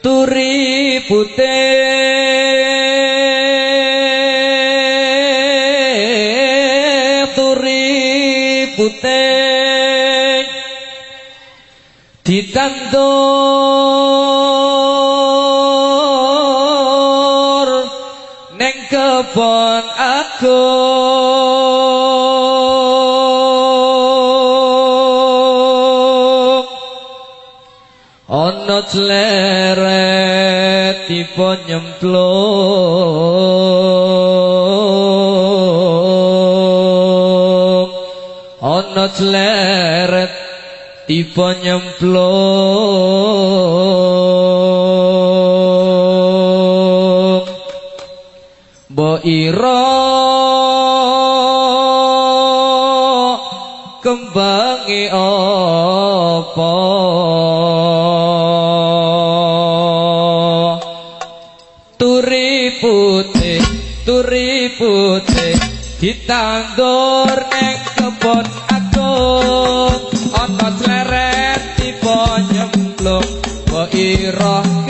turi putih turi putih ditandur neng kebon aku leret tipe nyemplung ana leret tipe nyemplung Bo ira kembangi turi putih Ditandur nek kebon agung Ana sleret tiba nyemplung ira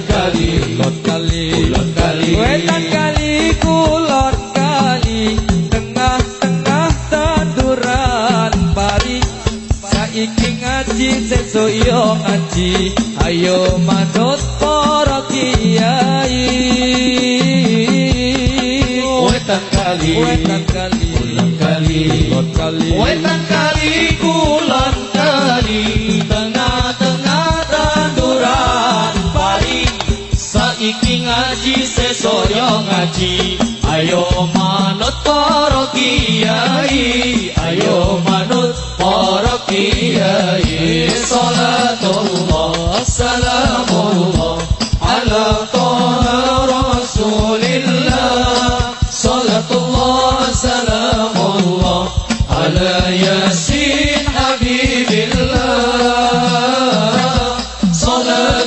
Ayo manut para kiai. Wetan kali, Wetan kali, kulon kali, kulon kali. Wetan kali, kulon kali, tengah-tengah tanduran pari. Saiki ngaji sesoyo ngaji, ayo manut para kiai,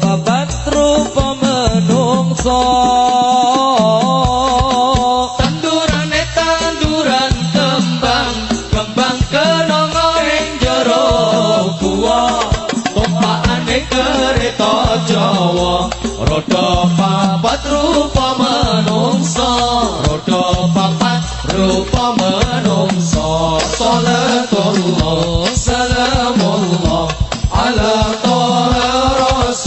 babat rupa menungso. Tandurane tanduran kembang Kembang kenongo ing jero gua Tumpakane kereta Jawa Roda papat rupa menungso. Roda papat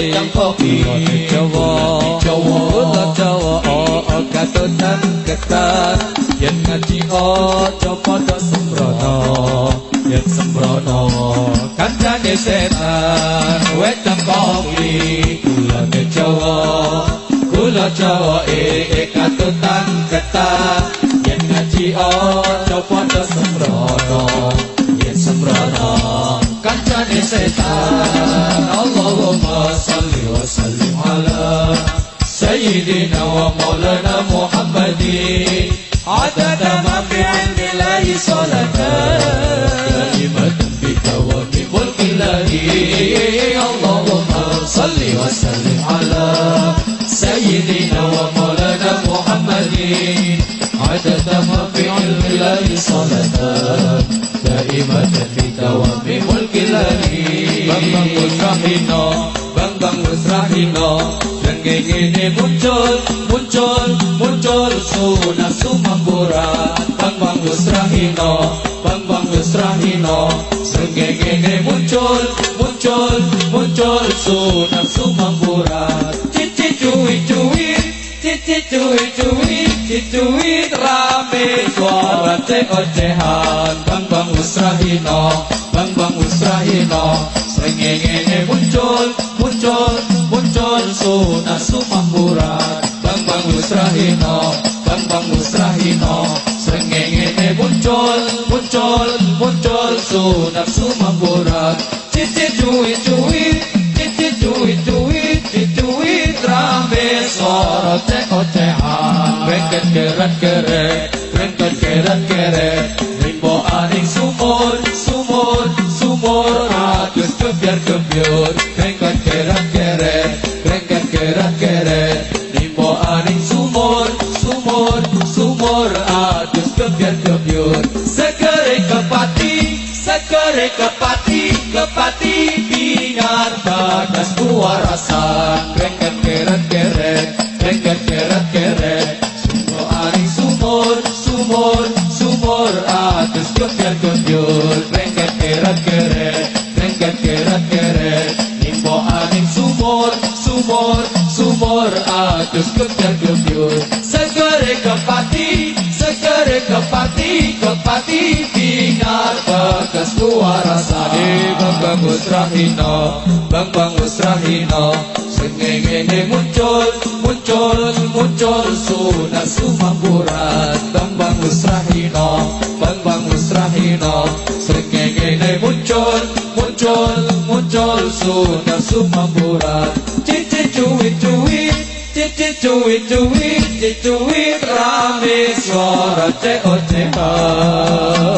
Jawa Jawa. Jawa Oh oh katutan ketan Yen ngaji ojo podo sembrono Yen sembrono Kancane setan Wedang kopi Kulone Jawa Jawa eh katutan ketan yen ngaji aja padha sembrono yen sembrono kancane setan Allahumma صل وسلم على سيدنا ومولانا محمد عدد ما في علم الله صلاة دائمة بدوام ملك الله bang musrahino, bang bang musrahino, Lenggeng ini muncul, muncul, muncul Sunah Dol so na sumambura Titi tui tui Titi tui tui Titui rame suara te ocehan Bang bang usrahino Bang bang usrahino Srengenge muncul muncul muncul so na sumambura Bang bang usrahino Bang bang usrahino Srengenge muncul muncul muncul so nafsu mamburat Titi tui tui Ote ote ha, Rengket keret-keret Rengket keret-keret Rimbo aning sumur Sumur, sumur. Agus kebiar-kebiur Rengket keret-keret Rengket keret-keret Rimbo aning sumur Sumur, sumur. Agus kebiar-kebiur Sekere kepati Sekere kepati Kepati. Bingar Bagas buah rasa. Adus kebiar kebiur Segere kepati, segere kepati Kepati bingar bagas kuarasan Bang bang musrahino, bang bang musrahino Sengenge muncul, muncul, muncul Sunah sumamburan Bang bang musrahino, bang bang musrahino Sengenge muncul, muncul, muncul Sunah sumamburan Cici cuwi, cici cuwi cuwi, cici cuwi Rame suara cek ocehan